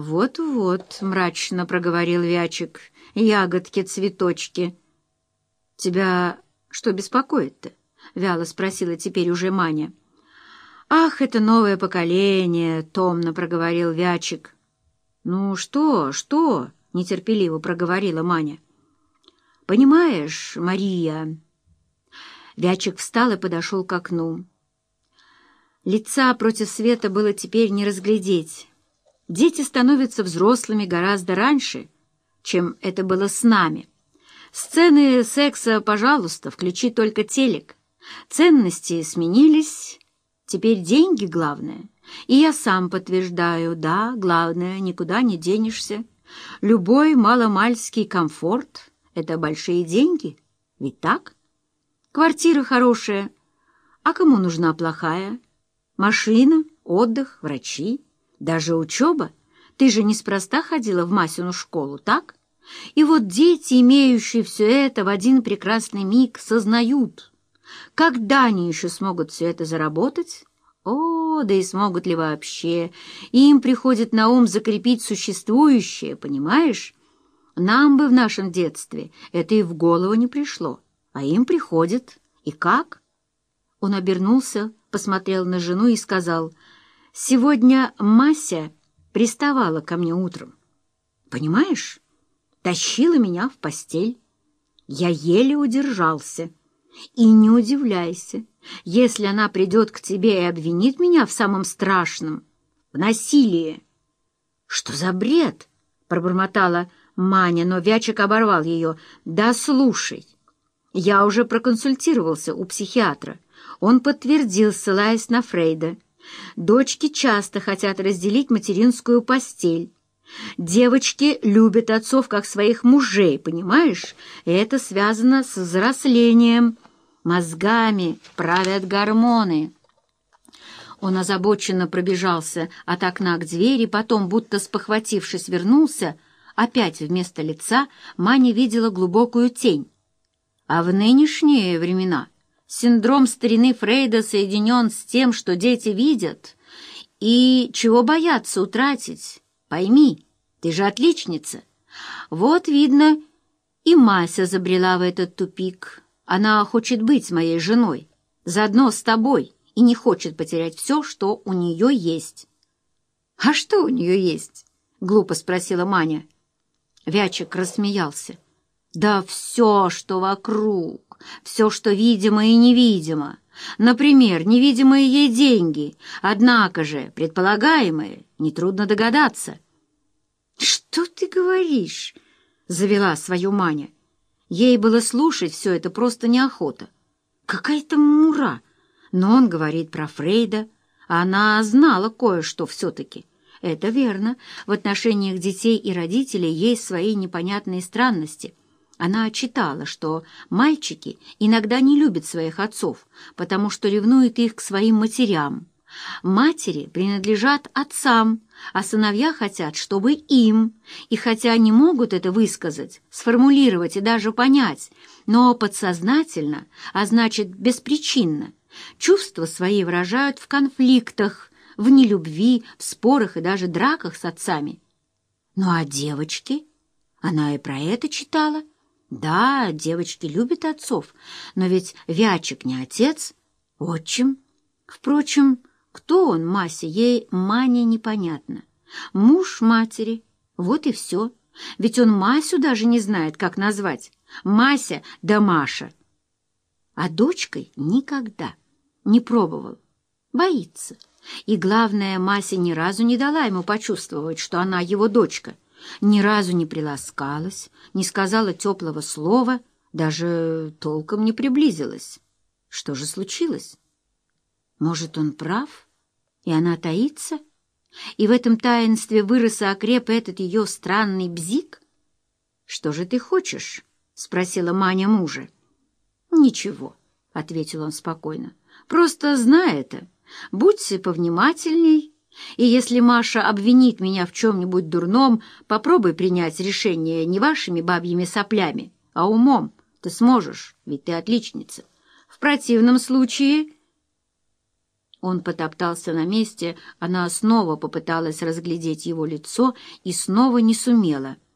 «Вот-вот», — мрачно проговорил Вячик, — «ягодки-цветочки». «Тебя что беспокоит-то?» — вяло спросила теперь уже Маня. «Ах, это новое поколение!» — томно проговорил Вячик. «Ну что, что?» — нетерпеливо проговорила Маня. «Понимаешь, Мария...» Вячик встал и подошел к окну. Лица против света было теперь не разглядеть. Дети становятся взрослыми гораздо раньше, чем это было с нами. Сцены секса, пожалуйста, включи только телек. Ценности сменились, теперь деньги главное. И я сам подтверждаю, да, главное, никуда не денешься. Любой маломальский комфорт — это большие деньги, ведь так? Квартира хорошая, а кому нужна плохая? Машина, отдых, врачи. Даже учеба. Ты же неспроста ходила в Масину школу, так? И вот дети, имеющие все это, в один прекрасный миг сознают. Когда они еще смогут все это заработать? О, да и смогут ли вообще? Им приходит на ум закрепить существующее, понимаешь? Нам бы в нашем детстве это и в голову не пришло, а им приходит. И как? Он обернулся, посмотрел на жену и сказал — Сегодня Мася приставала ко мне утром. Понимаешь? Тащила меня в постель. Я еле удержался. И не удивляйся, если она придет к тебе и обвинит меня в самом страшном — в насилии. — Что за бред? — пробормотала Маня, но Вячик оборвал ее. — Да слушай, я уже проконсультировался у психиатра. Он подтвердил, ссылаясь на Фрейда. Дочки часто хотят разделить материнскую постель. Девочки любят отцов как своих мужей, понимаешь? И это связано с взрослением. Мозгами правят гормоны. Он озабоченно пробежался от окна к двери, потом, будто спохватившись, вернулся. Опять вместо лица Маня видела глубокую тень. А в нынешние времена Синдром старины Фрейда соединен с тем, что дети видят, и чего боятся утратить. Пойми, ты же отличница. Вот, видно, и Мася забрела в этот тупик. Она хочет быть моей женой, заодно с тобой, и не хочет потерять все, что у нее есть. — А что у нее есть? — глупо спросила Маня. Вячик рассмеялся. — Да все, что вокруг все, что видимо и невидимо. Например, невидимые ей деньги, однако же предполагаемые, нетрудно догадаться. «Что ты говоришь?» — завела свою Маня. Ей было слушать все это просто неохота. Какая-то мура. Но он говорит про Фрейда, она знала кое-что все-таки. Это верно. В отношениях детей и родителей есть свои непонятные странности — она читала, что мальчики иногда не любят своих отцов, потому что ревнуют их к своим матерям. Матери принадлежат отцам, а сыновья хотят, чтобы им. И хотя они могут это высказать, сформулировать и даже понять, но подсознательно, а значит беспричинно, чувства свои выражают в конфликтах, в нелюбви, в спорах и даже драках с отцами. Ну а девочки? Она и про это читала. Да, девочки любят отцов, но ведь Вячик не отец, отчим. Впрочем, кто он, Мася, ей Мане непонятно. Муж матери, вот и все. Ведь он Масю даже не знает, как назвать. Мася да Маша. А дочкой никогда не пробовал. Боится. И главное, Мася ни разу не дала ему почувствовать, что она его дочка ни разу не приласкалась, не сказала теплого слова, даже толком не приблизилась. Что же случилось? Может, он прав, и она таится? И в этом таинстве вырос и окреп этот ее странный бзик? «Что же ты хочешь?» — спросила Маня мужа. «Ничего», — ответил он спокойно. «Просто знай это. Будьте повнимательней и если Маша обвинит меня в чем-нибудь дурном, попробуй принять решение не вашими бабьими соплями, а умом. Ты сможешь, ведь ты отличница. В противном случае... Он потоптался на месте, она снова попыталась разглядеть его лицо и снова не сумела —